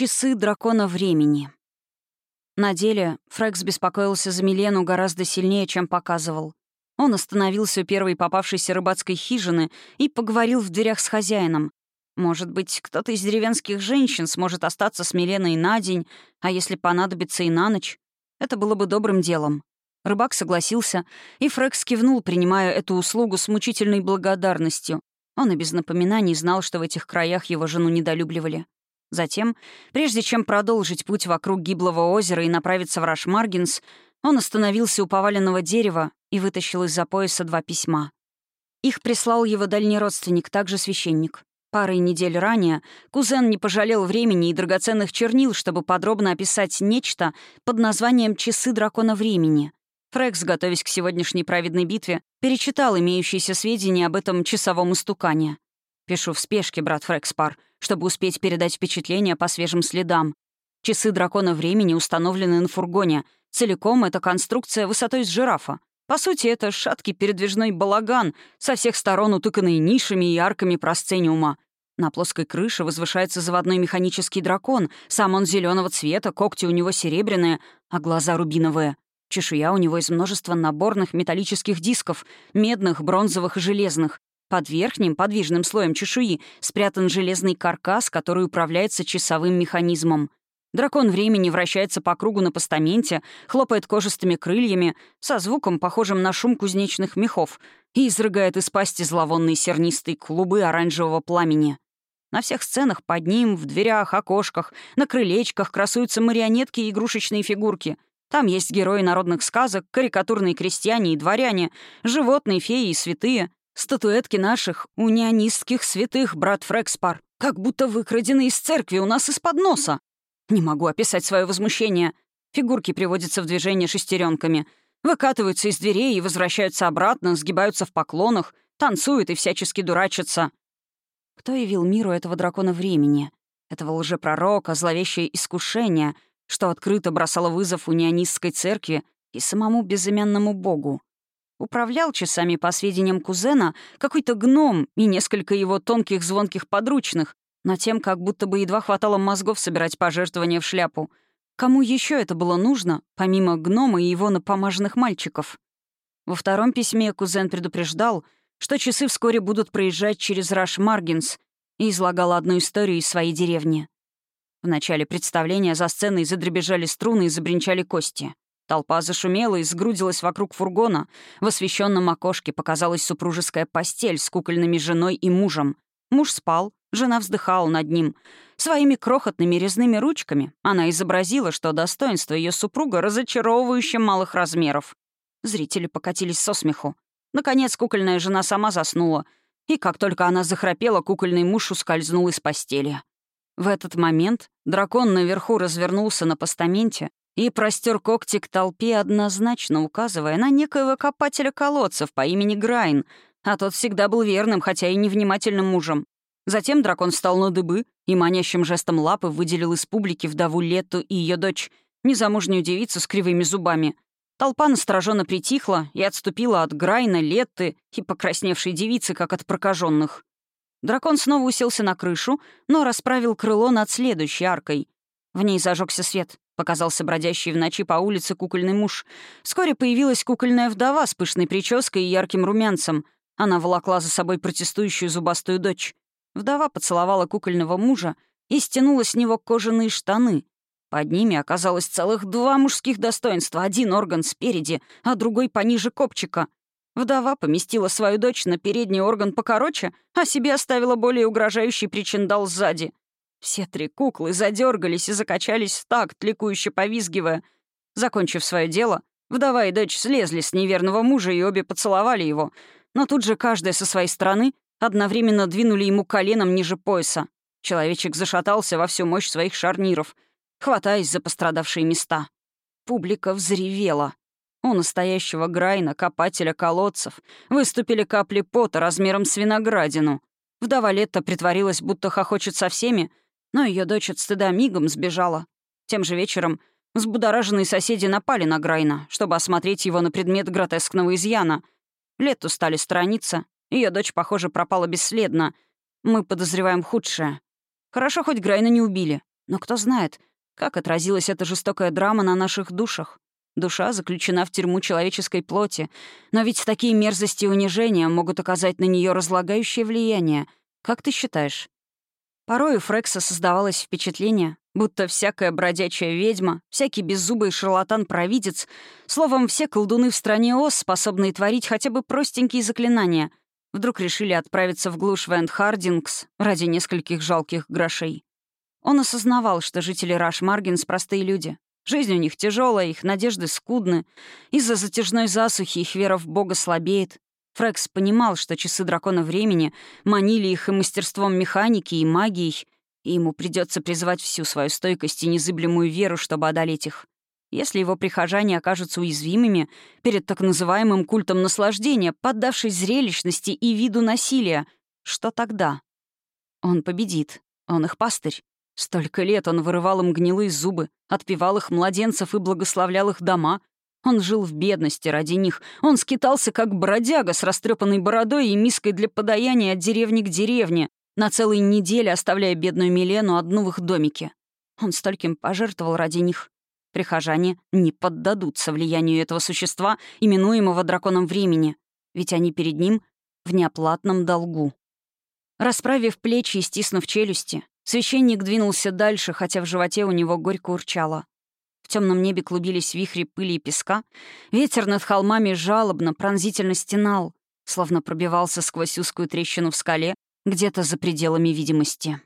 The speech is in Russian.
Часы дракона времени. На деле Фрекс беспокоился за Милену гораздо сильнее, чем показывал. Он остановился у первой попавшейся рыбацкой хижины и поговорил в дверях с хозяином. Может быть, кто-то из деревенских женщин сможет остаться с Миленой на день, а если понадобится и на ночь. Это было бы добрым делом. Рыбак согласился, и Фрекс кивнул, принимая эту услугу с мучительной благодарностью. Он и без напоминаний знал, что в этих краях его жену недолюбливали. Затем, прежде чем продолжить путь вокруг гиблого озера и направиться в Рашмаргинс, он остановился у поваленного дерева и вытащил из-за пояса два письма. Их прислал его дальний родственник, также священник. Парой недель ранее кузен не пожалел времени и драгоценных чернил, чтобы подробно описать нечто под названием «Часы дракона времени». Фрекс, готовясь к сегодняшней праведной битве, перечитал имеющиеся сведения об этом часовом истукане. «Пишу в спешке, брат Фрекспар», чтобы успеть передать впечатление по свежим следам. Часы дракона времени установлены на фургоне. Целиком это конструкция высотой с жирафа. По сути, это шаткий передвижной балаган, со всех сторон утыканный нишами и арками просцениума. На плоской крыше возвышается заводной механический дракон. Сам он зеленого цвета, когти у него серебряные, а глаза рубиновые. Чешуя у него из множества наборных металлических дисков, медных, бронзовых и железных. Под верхним подвижным слоем чешуи спрятан железный каркас, который управляется часовым механизмом. Дракон времени вращается по кругу на постаменте, хлопает кожистыми крыльями, со звуком, похожим на шум кузнечных мехов, и изрыгает из пасти зловонные сернистые клубы оранжевого пламени. На всех сценах под ним, в дверях, окошках, на крылечках красуются марионетки и игрушечные фигурки. Там есть герои народных сказок, карикатурные крестьяне и дворяне, животные, феи и святые. Статуэтки наших унионистских святых, брат Фрекспар, как будто выкрадены из церкви у нас из-под носа. Не могу описать свое возмущение. Фигурки приводятся в движение шестеренками, выкатываются из дверей и возвращаются обратно, сгибаются в поклонах, танцуют и всячески дурачатся. Кто явил миру этого дракона времени? Этого лжепророка, зловещее искушение, что открыто бросало вызов унионистской церкви и самому безымянному богу. Управлял часами, по сведениям кузена, какой-то гном и несколько его тонких звонких подручных, но тем как будто бы едва хватало мозгов собирать пожертвования в шляпу. Кому еще это было нужно, помимо гнома и его напомаженных мальчиков? Во втором письме кузен предупреждал, что часы вскоре будут проезжать через Раш Маргинс и излагал одну историю из своей деревни. В начале представления за сценой задребежали струны и забринчали кости. Толпа зашумела и сгрудилась вокруг фургона. В освещенном окошке показалась супружеская постель с кукольными женой и мужем. Муж спал, жена вздыхала над ним. Своими крохотными резными ручками она изобразила, что достоинство ее супруга разочаровывающе малых размеров. Зрители покатились со смеху. Наконец кукольная жена сама заснула, и как только она захрапела, кукольный муж ускользнул из постели. В этот момент дракон наверху развернулся на постаменте и простер когти к толпе, однозначно указывая на некоего копателя колодцев по имени Грайн, а тот всегда был верным, хотя и невнимательным мужем. Затем дракон встал на дыбы и манящим жестом лапы выделил из публики вдову Летту и ее дочь, незамужнюю девицу с кривыми зубами. Толпа настороженно притихла и отступила от Грайна, Летты и покрасневшей девицы, как от прокаженных. Дракон снова уселся на крышу, но расправил крыло над следующей аркой. В ней зажегся свет. Показался бродящий в ночи по улице кукольный муж. Вскоре появилась кукольная вдова с пышной прической и ярким румянцем. Она волокла за собой протестующую зубастую дочь. Вдова поцеловала кукольного мужа и стянула с него кожаные штаны. Под ними оказалось целых два мужских достоинства. Один орган спереди, а другой пониже копчика. Вдова поместила свою дочь на передний орган покороче, а себе оставила более угрожающий причиндал сзади. Все три куклы задергались и закачались в такт, ликующе повизгивая. Закончив свое дело, вдова и дочь слезли с неверного мужа и обе поцеловали его, но тут же каждая со своей стороны одновременно двинули ему коленом ниже пояса. Человечек зашатался во всю мощь своих шарниров, хватаясь за пострадавшие места. Публика взревела. У настоящего Грайна, копателя колодцев, выступили капли пота размером с виноградину. Вдова Летта притворилась, будто хохочет со всеми, но ее дочь от стыда мигом сбежала. Тем же вечером взбудораженные соседи напали на Грайна, чтобы осмотреть его на предмет гротескного изъяна. Летту стали сторониться. Ее дочь, похоже, пропала бесследно. Мы подозреваем худшее. Хорошо, хоть Грайна не убили. Но кто знает, как отразилась эта жестокая драма на наших душах. Душа заключена в тюрьму человеческой плоти, но ведь такие мерзости и унижения могут оказать на нее разлагающее влияние. Как ты считаешь? Порой у Фрекса создавалось впечатление, будто всякая бродячая ведьма, всякий беззубый шарлатан-провидец, словом, все колдуны в стране Оз, способные творить хотя бы простенькие заклинания, вдруг решили отправиться в глушь Вент Хардингс ради нескольких жалких грошей. Он осознавал, что жители Раш-Маргинс — простые люди. Жизнь у них тяжелая, их надежды скудны. Из-за затяжной засухи их вера в Бога слабеет. Фрекс понимал, что часы дракона времени манили их и мастерством механики, и магией, и ему придется призвать всю свою стойкость и незыблемую веру, чтобы одолеть их. Если его прихожане окажутся уязвимыми перед так называемым культом наслаждения, поддавшись зрелищности и виду насилия, что тогда? Он победит. Он их пастырь. Столько лет он вырывал им гнилые зубы, отпевал их младенцев и благословлял их дома. Он жил в бедности ради них. Он скитался, как бродяга с растрепанной бородой и миской для подаяния от деревни к деревне, на целые недели оставляя бедную Милену одну в их домике. Он стольким пожертвовал ради них. Прихожане не поддадутся влиянию этого существа, именуемого драконом времени, ведь они перед ним в неоплатном долгу. Расправив плечи и стиснув челюсти, священник двинулся дальше, хотя в животе у него горько урчало. Темном небе клубились вихри пыли и песка, ветер над холмами жалобно, пронзительно стенал, словно пробивался сквозь узкую трещину в скале где-то за пределами видимости.